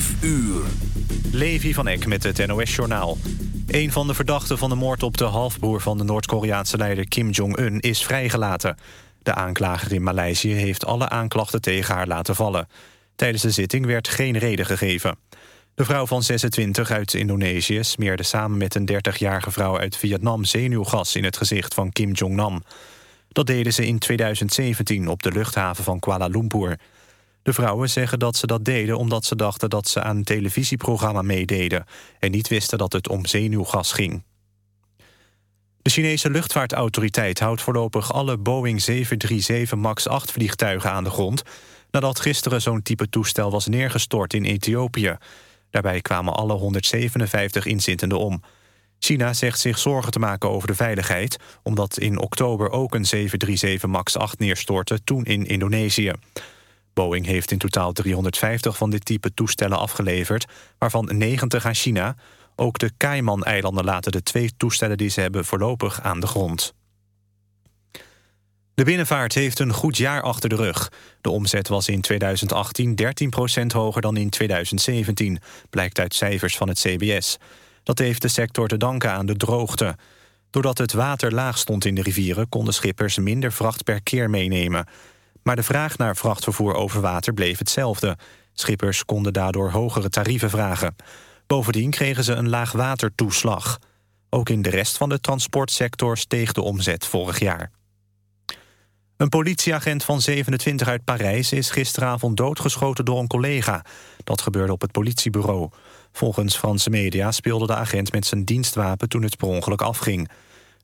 5 uur. Levi van Eck met het NOS-journaal. Een van de verdachten van de moord op de halfbroer van de Noord-Koreaanse leider Kim Jong-un is vrijgelaten. De aanklager in Maleisië heeft alle aanklachten tegen haar laten vallen. Tijdens de zitting werd geen reden gegeven. De vrouw van 26 uit Indonesië smeerde samen met een 30-jarige vrouw uit Vietnam zenuwgas in het gezicht van Kim Jong-nam. Dat deden ze in 2017 op de luchthaven van Kuala Lumpur. De vrouwen zeggen dat ze dat deden omdat ze dachten dat ze aan een televisieprogramma meededen... en niet wisten dat het om zenuwgas ging. De Chinese luchtvaartautoriteit houdt voorlopig alle Boeing 737 MAX 8 vliegtuigen aan de grond... nadat gisteren zo'n type toestel was neergestort in Ethiopië. Daarbij kwamen alle 157 inzittenden om. China zegt zich zorgen te maken over de veiligheid... omdat in oktober ook een 737 MAX 8 neerstortte, toen in Indonesië. Boeing heeft in totaal 350 van dit type toestellen afgeleverd... waarvan 90 aan China. Ook de Cayman-eilanden laten de twee toestellen die ze hebben voorlopig aan de grond. De binnenvaart heeft een goed jaar achter de rug. De omzet was in 2018 13% hoger dan in 2017... blijkt uit cijfers van het CBS. Dat heeft de sector te danken aan de droogte. Doordat het water laag stond in de rivieren... konden schippers minder vracht per keer meenemen. Maar de vraag naar vrachtvervoer over water bleef hetzelfde. Schippers konden daardoor hogere tarieven vragen. Bovendien kregen ze een laagwatertoeslag. Ook in de rest van de transportsector steeg de omzet vorig jaar. Een politieagent van 27 uit Parijs is gisteravond doodgeschoten door een collega. Dat gebeurde op het politiebureau. Volgens Franse media speelde de agent met zijn dienstwapen toen het per ongeluk afging.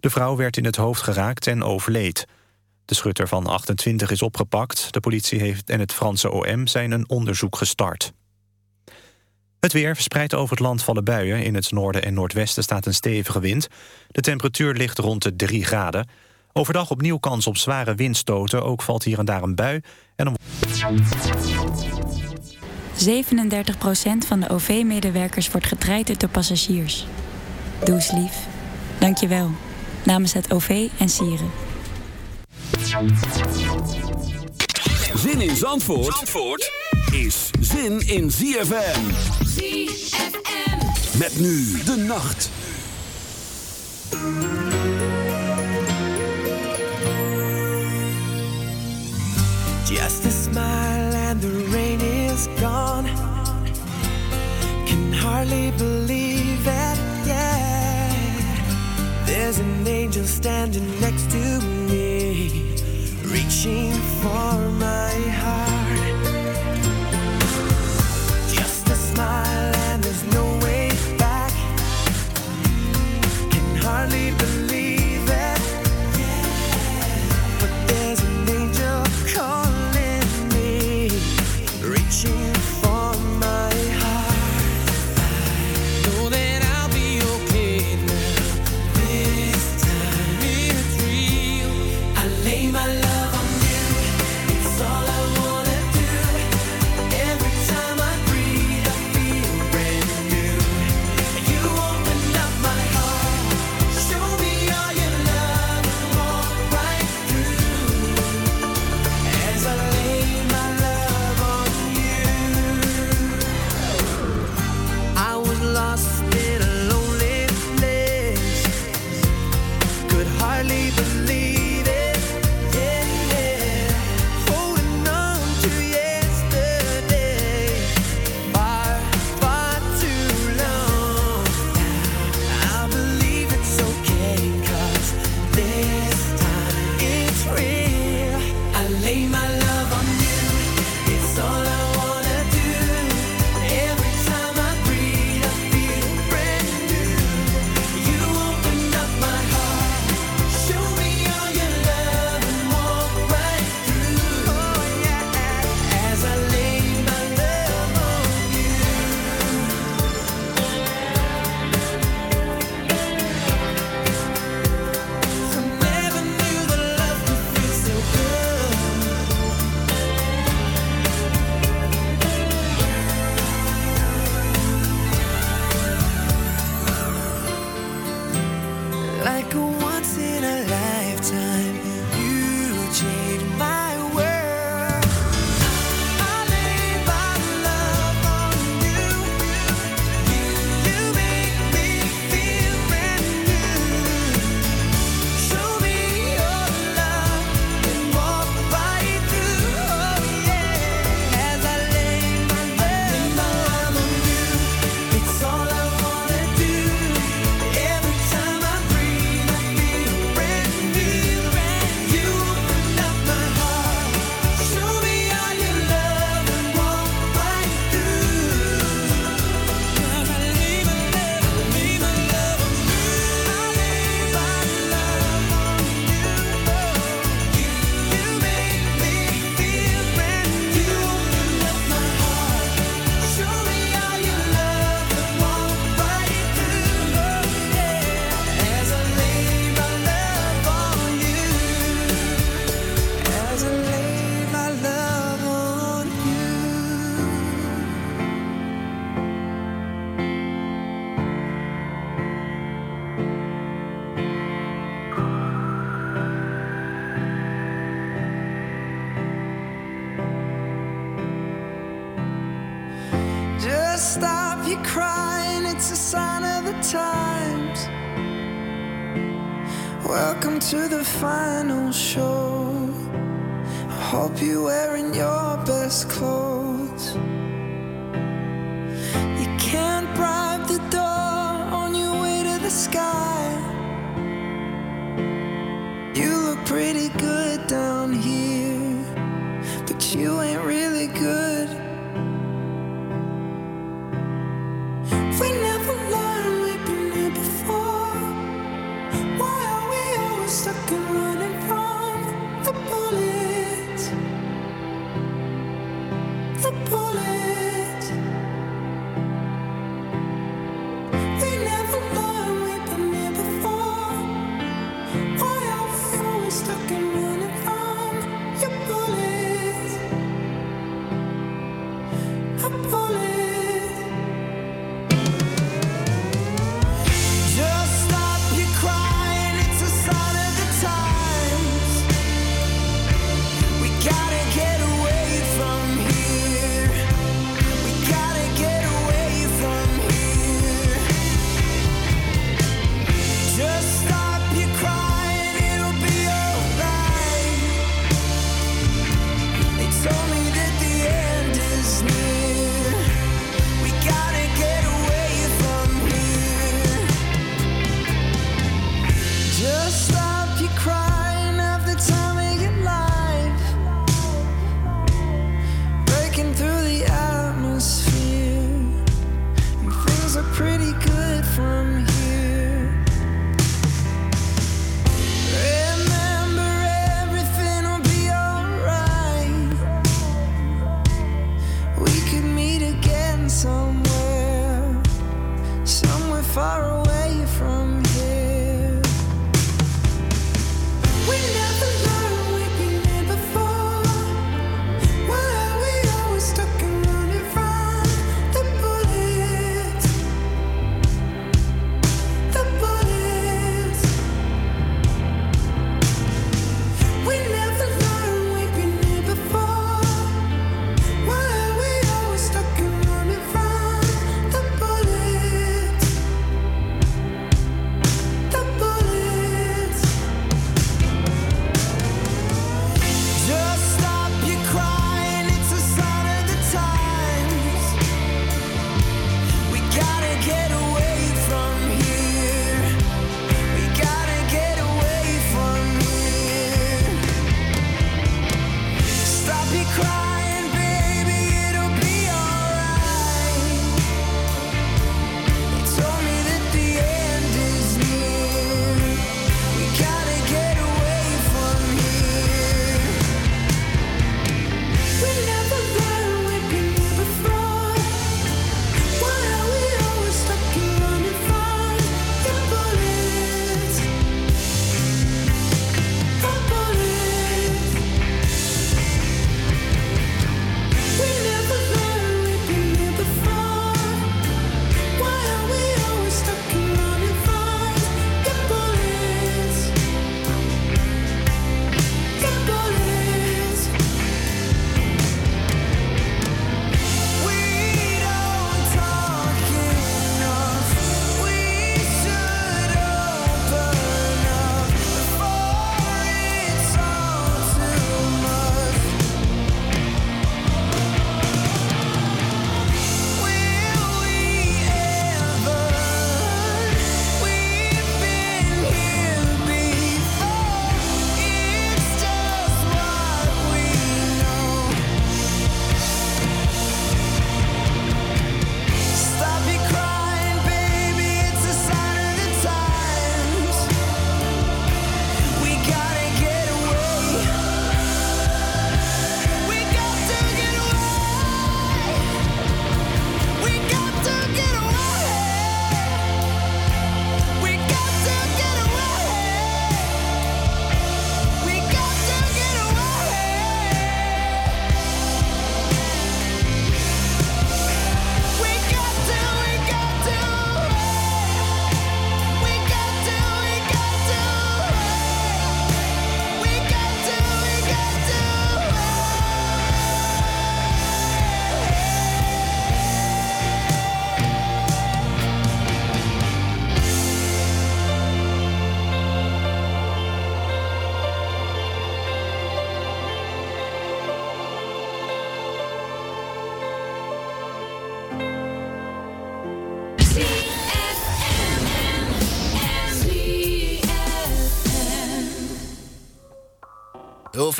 De vrouw werd in het hoofd geraakt en overleed. De schutter van 28 is opgepakt. De politie heeft en het Franse OM zijn een onderzoek gestart. Het weer verspreidt over het land vallen buien. In het noorden en noordwesten staat een stevige wind. De temperatuur ligt rond de 3 graden. Overdag opnieuw kans op zware windstoten. Ook valt hier en daar een bui. En dan... 37% van de OV-medewerkers wordt getraind door passagiers. Doe lief. Dank je wel. Namens het OV en Sieren. Zin in Zandvoort, Zandvoort is zin in ZFM. ZFM. Met nu de nacht. Just a smile and the rain is gone. Can hardly believe it, yeah. There's an angel standing next to me, reaching for my heart.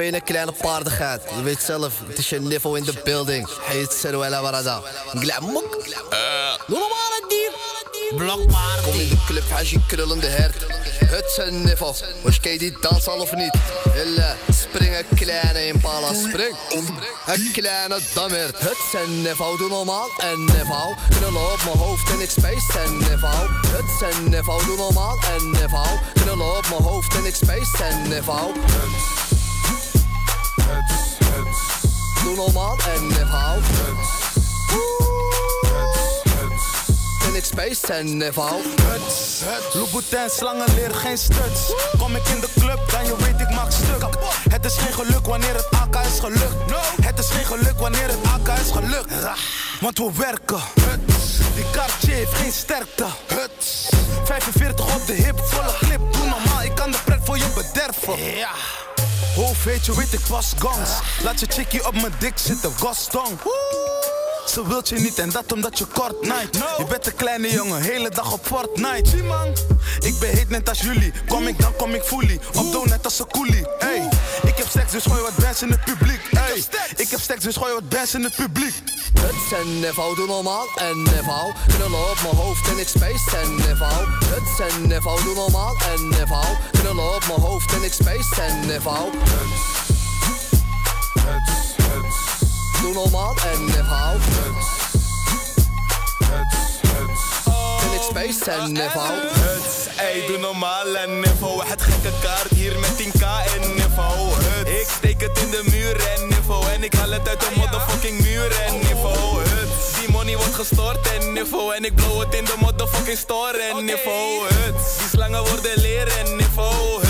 Een kleine paardigheid. Je weet zelf, het is je niveau in de building. Heet Seruela Warada. Glamok. Normale dier. Blokpaard. Kom in de club, hij is je krullende hert. Het is een niveau. Was je die dans al of niet? Hille, spring een kleine impala, spring. Een kleine dammert. Het is een niveau, doe normaal. En niveau, knullen op mijn hoofd en ik space en niveau. Het is een niveau, doe normaal. En niveau, knullen op mijn hoofd en ik space en niveau. Doe normaal en niveau. En ik space en niveau. Louboutin, slangen leren geen stuts. Kom ik in de club, dan je weet ik maak stuk. Het is geen geluk wanneer het AK is gelukt. Het is geen geluk wanneer het AK is gelukt. Want we werken. Die Cartier heeft geen sterkte. 45 op de hip, volle clip. Doe normaal, ik kan de pret voor je bederven. Ja. Hoofd weet je, weet ik pas gangs. Laat je chickie op mijn dik zitten, gastong. Ze wilt je niet en dat omdat je kort night. Je bent een kleine jongen, hele dag op Fortnite. Zie man, ik ben heet net als jullie. Kom ik dan kom ik fully. Op doe net als een coolie. Hey, ik heb seks dus gooi wat bands in het publiek. Ik heb seks dus gooi wat bands in het publiek. Het is een niveau, doe normaal en niveau. Knullen op mijn hoofd en ik space en. Het is een niveau, doe normaal en niveau. Knullen op mijn hoofd en ik space en niveau. Doe normaal en niveau. En niveau. Huts, ey, doe normaal en niveau. Het gekke kaart hier met 10k en niveau. Huts, ik steek het in de muur en niveau. En ik haal het uit de motherfucking muur en niveau. Huts, die money wordt gestort en niveau. En ik blow het in de motherfucking store en niveau. Huts, die slangen worden leren en niveau.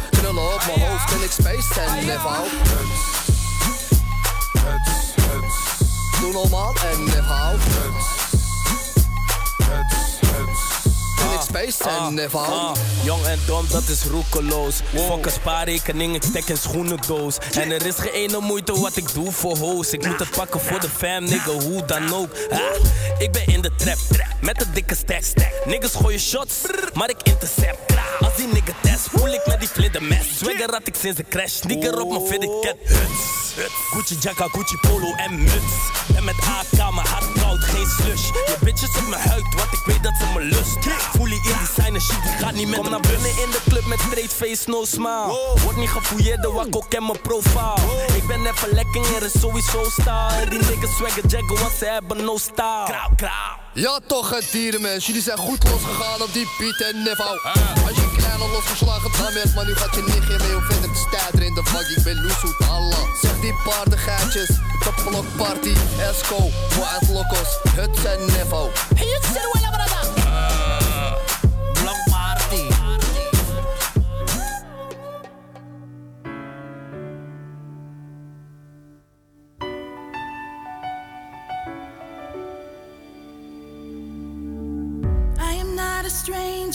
Knullen op mijn hoofd en ik space en niveau. Doe normaal en niveau. En space en niveau. Ah, jong en dom, dat is roekeloos. Fuck een spaarrekening, ik stek een schoenendoos. En er is geen ene moeite wat ik doe voor hoes. Ik moet het pakken voor de fam, nigga, hoe dan ook. Ah, ik ben in de trap, met een dikke stack. Niggas gooien shots, maar ik intercept. Als die nigga test, voel ik met die vlinder mes. Swagger had ik sinds de crash, sneaker op mijn fitted cat. Huts. Gucci jacka, Gucci polo en muts. En met AK, mijn hart koud, geen slush. Je bitches op mijn huid, want ik weet dat ze me lust. Voel je in designer shit, die gaat niet met Kom naar binnen in de club met straight face, no smile. Word niet gefouilleerd, de wakko ken mijn profile. Ik ben even lekker, er is sowieso style. En die niggas swagger jaggen, want ze hebben no style. Krauw, krauw. Ja toch het dierenmens, jullie zijn goed losgegaan op die Piet en niveau Als je kleine losgeslagen dan bent, maar nu gaat je nichtje mee Hoe vind ik stijder in de vak, ik ben loesoet Allah Zeg die paardengeitjes, de blokparty, Esco, Wild Locos, het zijn niveau Hey, het is er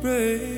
break.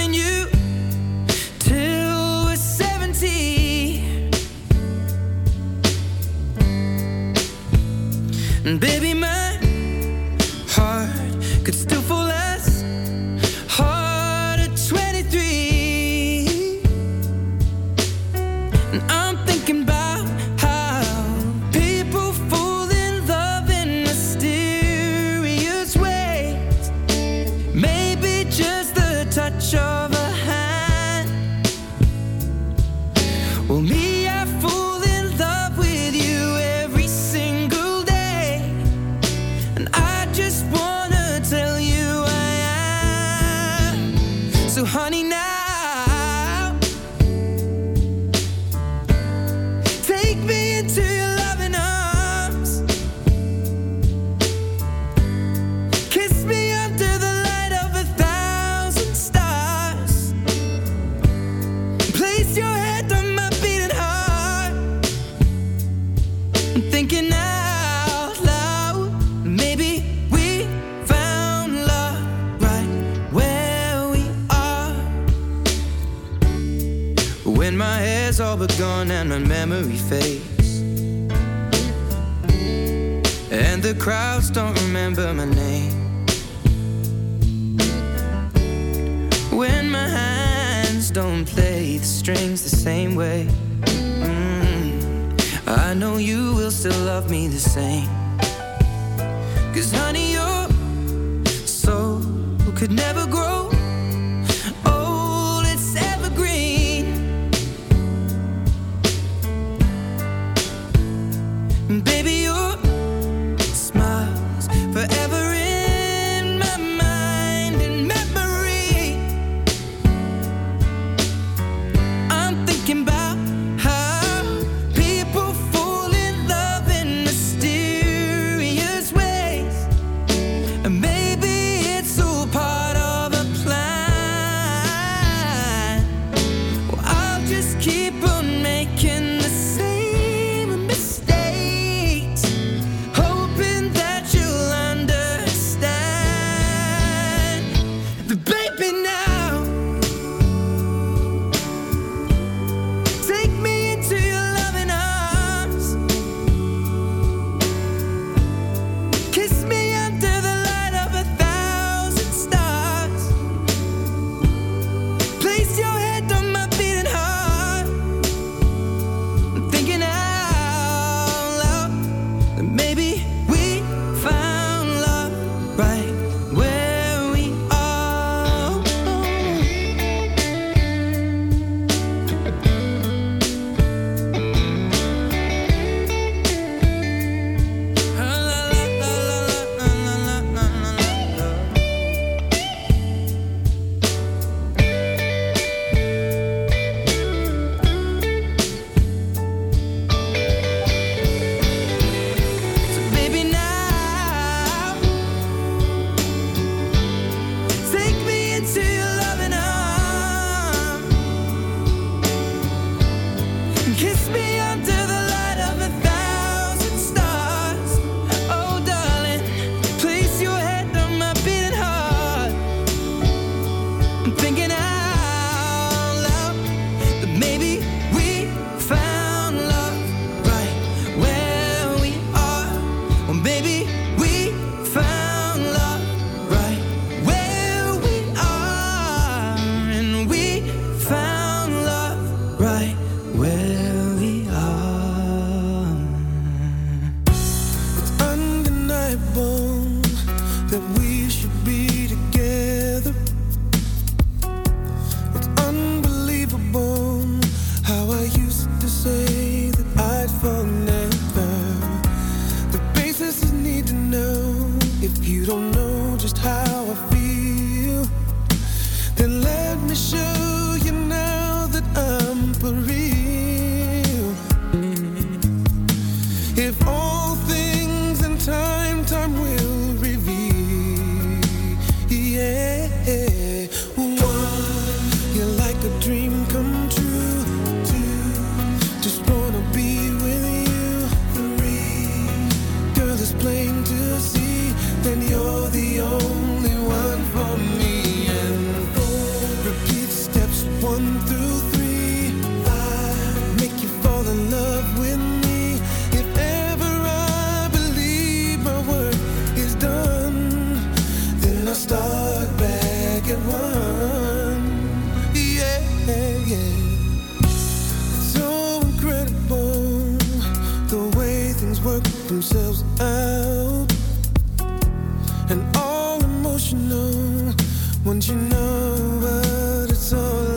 Baby thing. Cause honey, your soul could never grow. kiss me under ourselves out and all emotional. Once you know what it's all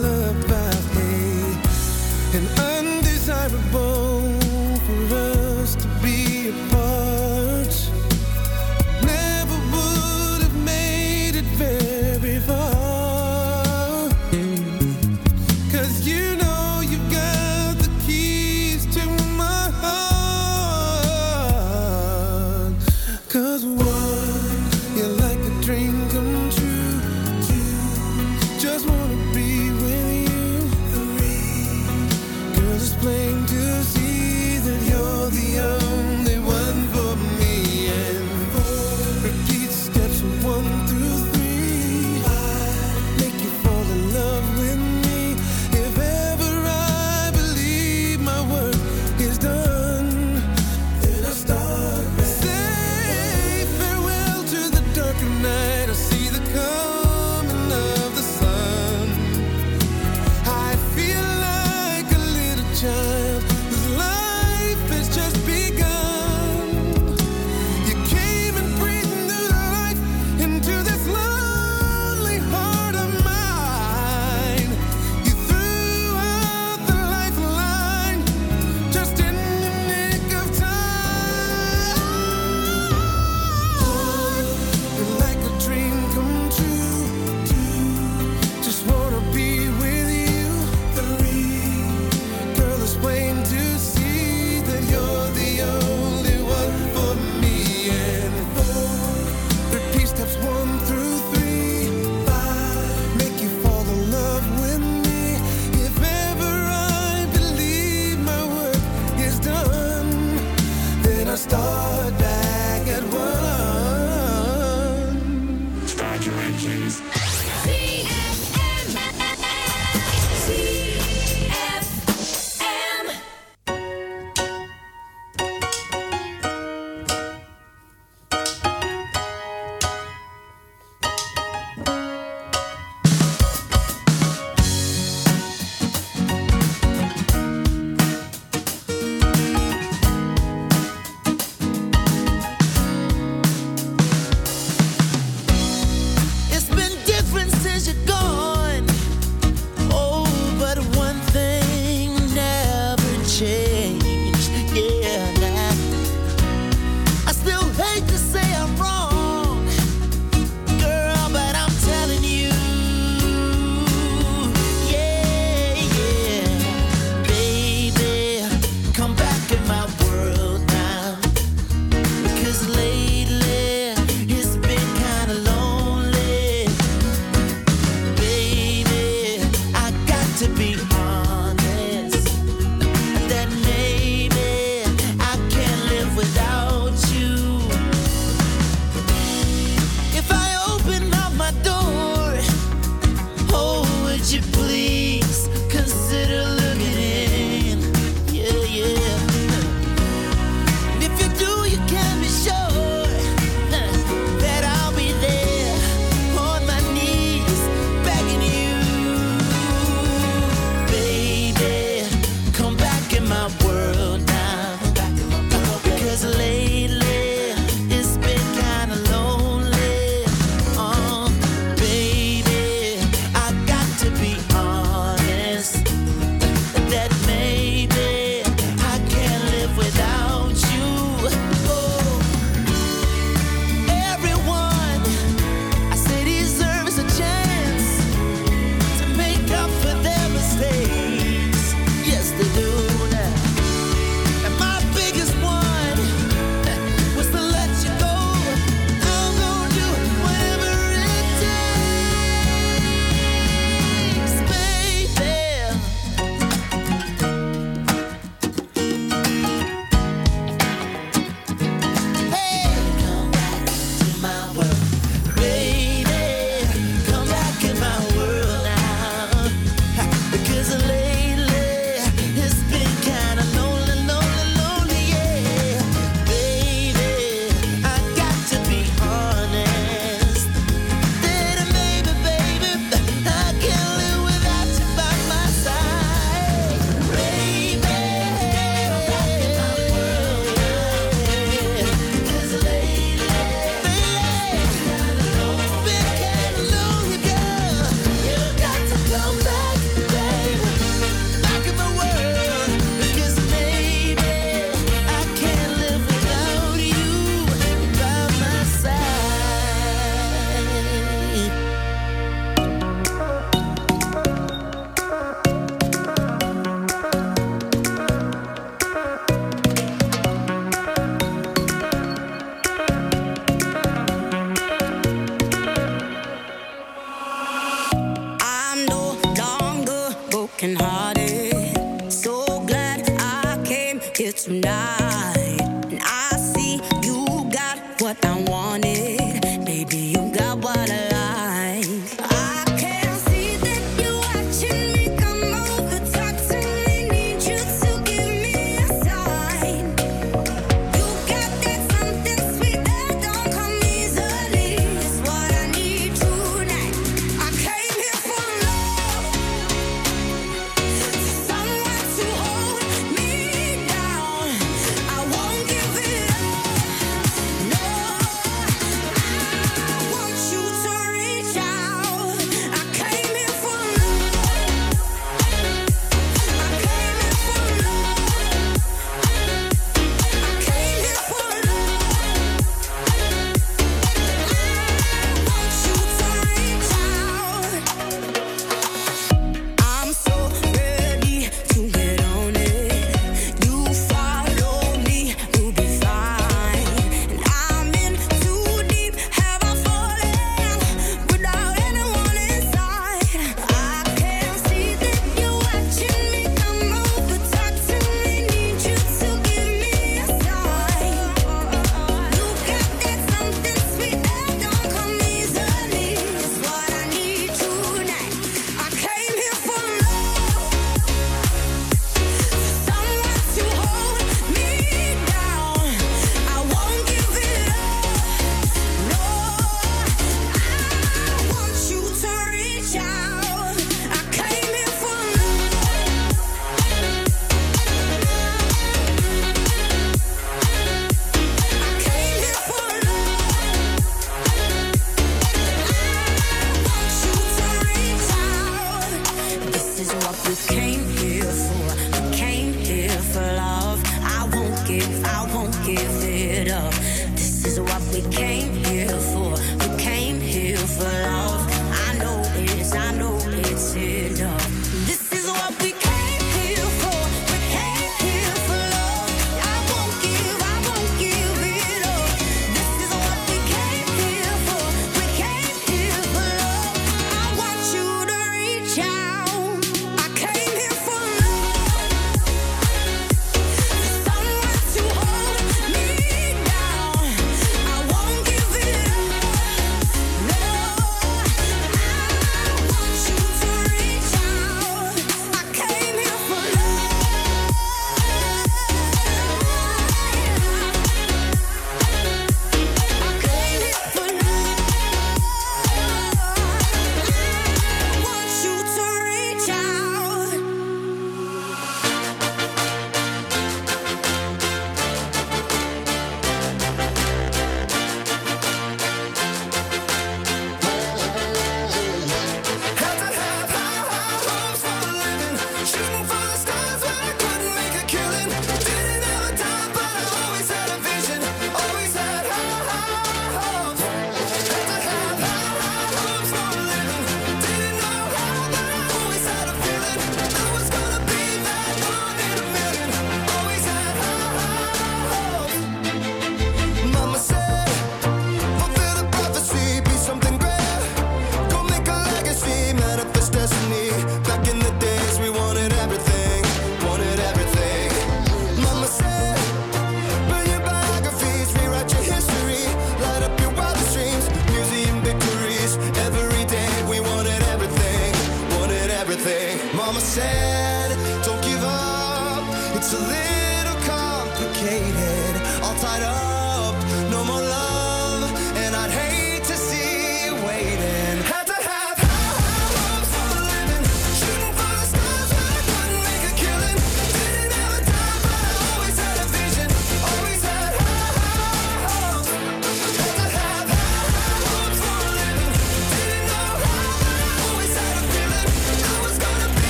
So glad I came here tonight. And I see you got what I wanted.